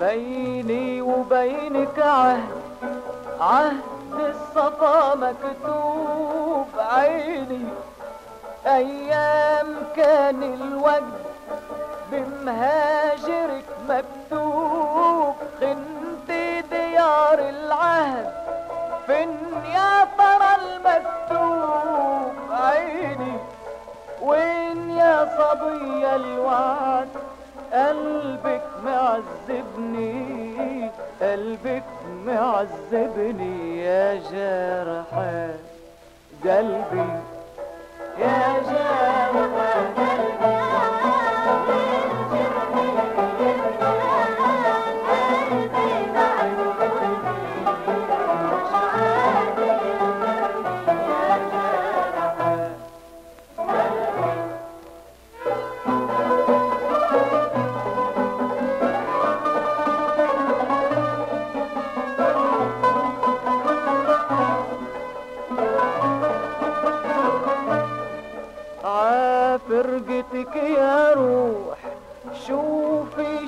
بيني وبينك عهد عهد الصفا مكتوب عيني. أيام كان الوجد بمهاجرك مكتوب خنت ديار العهد فين يا ترى المكتوب عيني. وين يا صبي الوعد؟ قلبك معذبني قلبك معذبني يا جرح قلبي. يا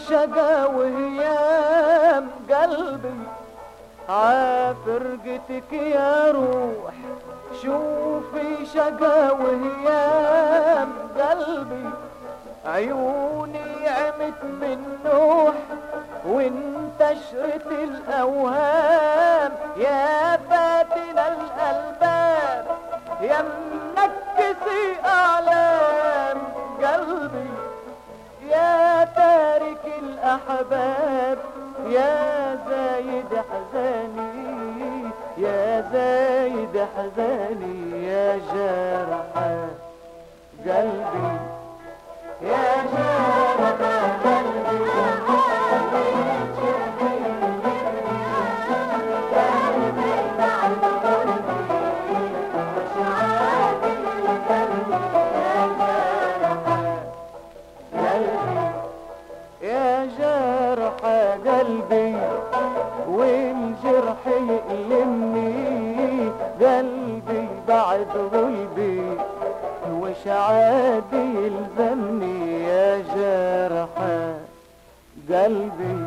شقا وهيام قلبي عافرقتك يا روح شوفي شقا وهيام قلبي. عيوني عمت من نوح وانتشرت الأوهام. يا فاتن الألباب يا منكسي اعلام الأحباب. يا زايد حزاني يا زايد حزاني يا جرح قلبي يا جرح قلبي بعد غلبي وش عاد يلزمني يا جرح قلبي